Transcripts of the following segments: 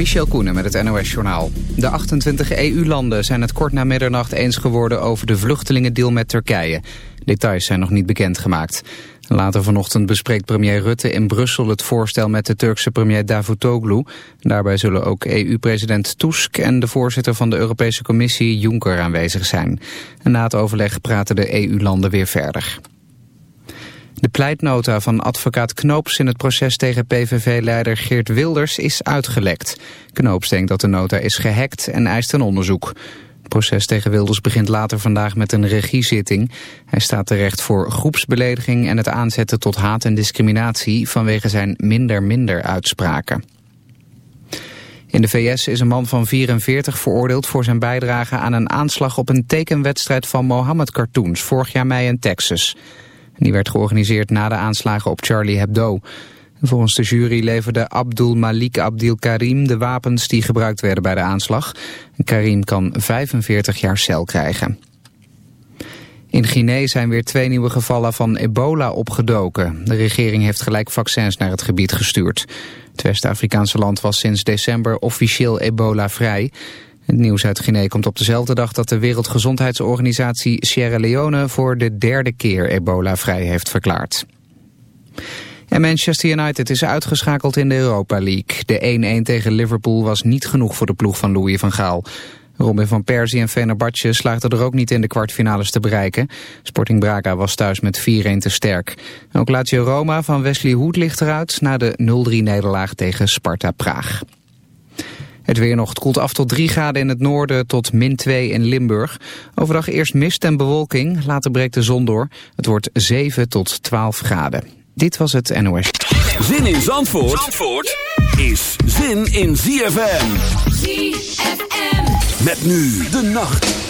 Michel Koenen met het NOS-journaal. De 28 EU-landen zijn het kort na middernacht eens geworden over de vluchtelingendeal met Turkije. Details zijn nog niet bekendgemaakt. Later vanochtend bespreekt premier Rutte in Brussel het voorstel met de Turkse premier Davutoglu. Daarbij zullen ook EU-president Tusk en de voorzitter van de Europese Commissie Juncker aanwezig zijn. na het overleg praten de EU-landen weer verder. De pleitnota van advocaat Knoops in het proces tegen PVV-leider Geert Wilders is uitgelekt. Knoops denkt dat de nota is gehackt en eist een onderzoek. Het proces tegen Wilders begint later vandaag met een regiezitting. Hij staat terecht voor groepsbelediging en het aanzetten tot haat en discriminatie vanwege zijn minder-minder uitspraken. In de VS is een man van 44 veroordeeld voor zijn bijdrage aan een aanslag op een tekenwedstrijd van Mohammed Cartoons vorig jaar mei in Texas. Die werd georganiseerd na de aanslagen op Charlie Hebdo. Volgens de jury leverde Abdul Malik Abdil Karim de wapens die gebruikt werden bij de aanslag. Karim kan 45 jaar cel krijgen. In Guinea zijn weer twee nieuwe gevallen van ebola opgedoken. De regering heeft gelijk vaccins naar het gebied gestuurd. Het West-Afrikaanse land was sinds december officieel ebola-vrij. Het nieuws uit Guinea komt op dezelfde dag dat de Wereldgezondheidsorganisatie Sierra Leone voor de derde keer ebola vrij heeft verklaard. En Manchester United is uitgeschakeld in de Europa League. De 1-1 tegen Liverpool was niet genoeg voor de ploeg van Louis van Gaal. Robin van Persie en Fenerbahce slaagden er ook niet in de kwartfinales te bereiken. Sporting Braga was thuis met 4-1 te sterk. Ook Lazio Roma van Wesley Hoed ligt eruit na de 0-3 tegen Sparta Praag. Het weer nog, het koelt af tot 3 graden in het noorden tot min 2 in Limburg. Overdag eerst mist en bewolking, later breekt de zon door. Het wordt 7 tot 12 graden. Dit was het NOS. Zin in Zandvoort, Zandvoort is zin in ZFM. ZFM. Met nu de nacht.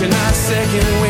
you're not second wind.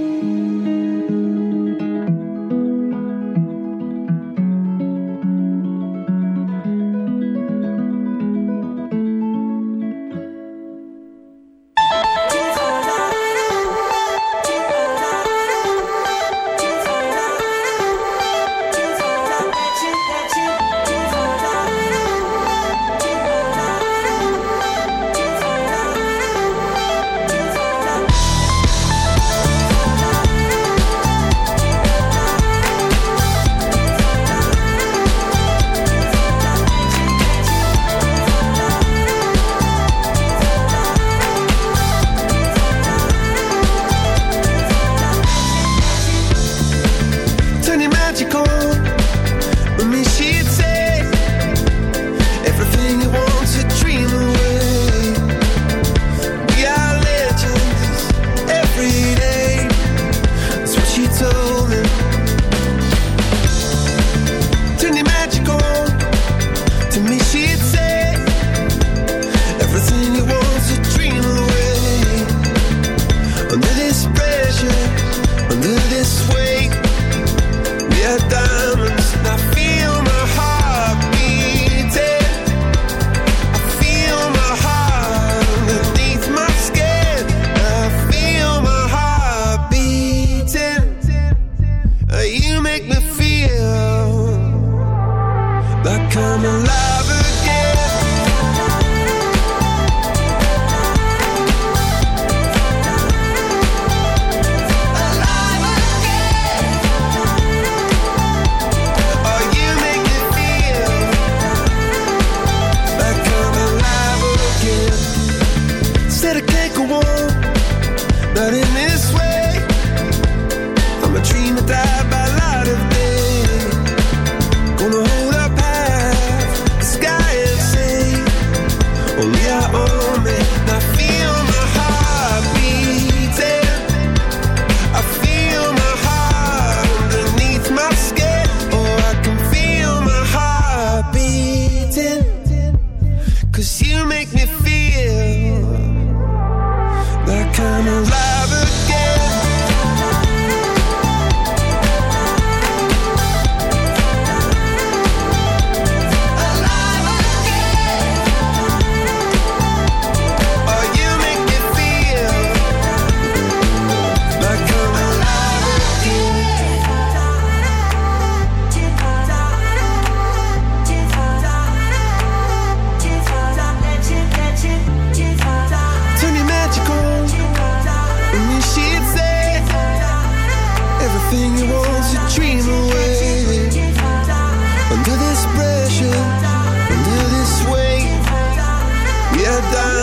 this way. We're done.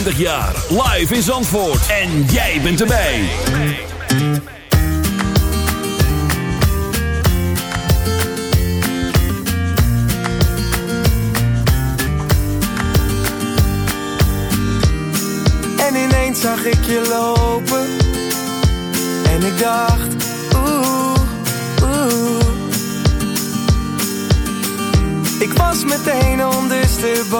25 jaar. Live in Zandvoort. En jij bent erbij. En ineens zag ik je lopen. En ik dacht, oeh, oeh. Ik was meteen ondersteboven.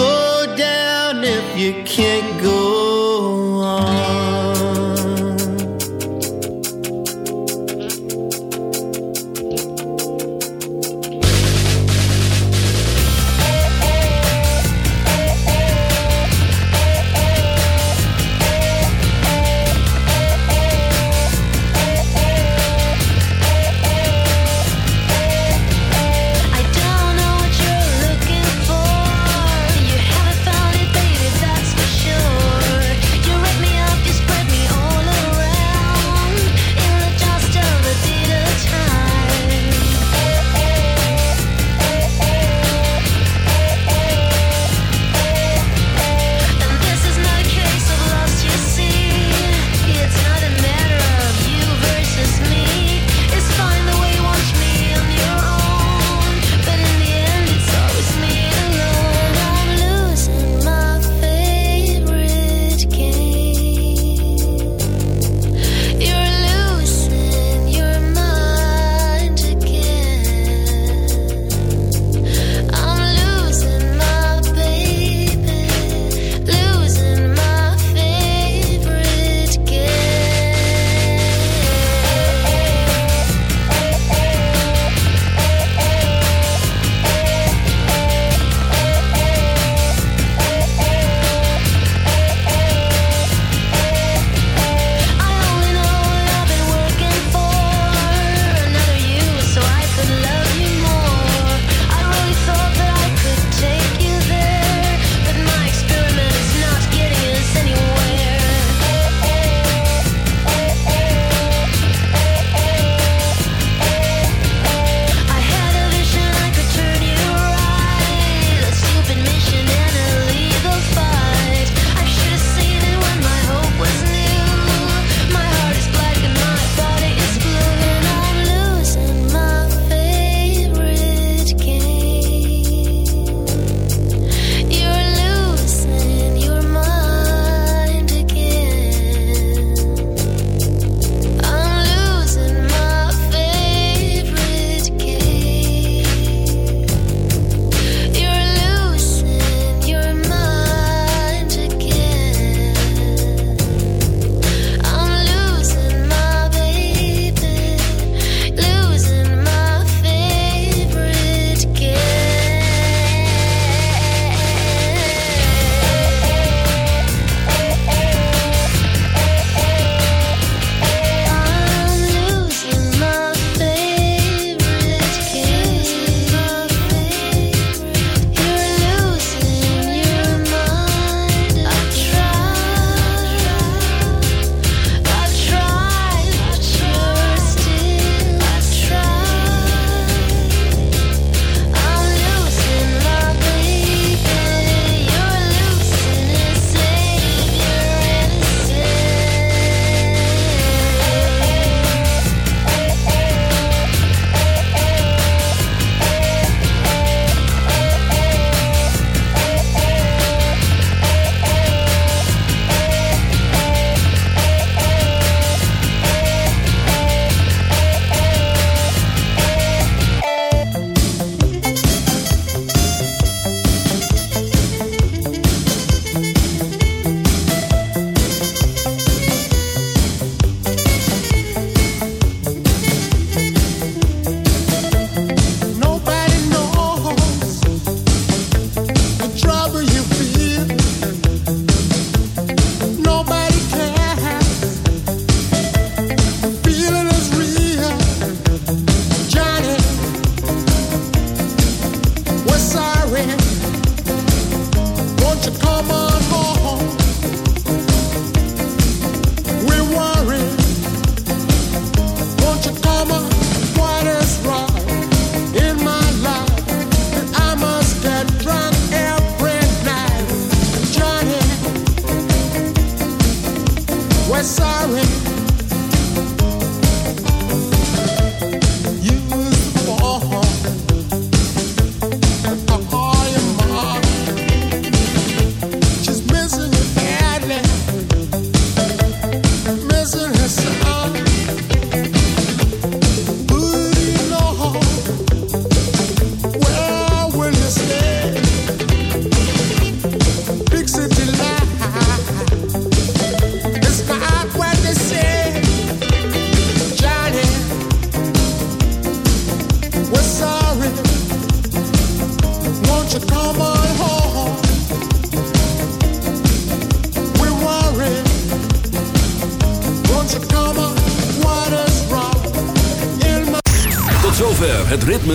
go down if you can't go on.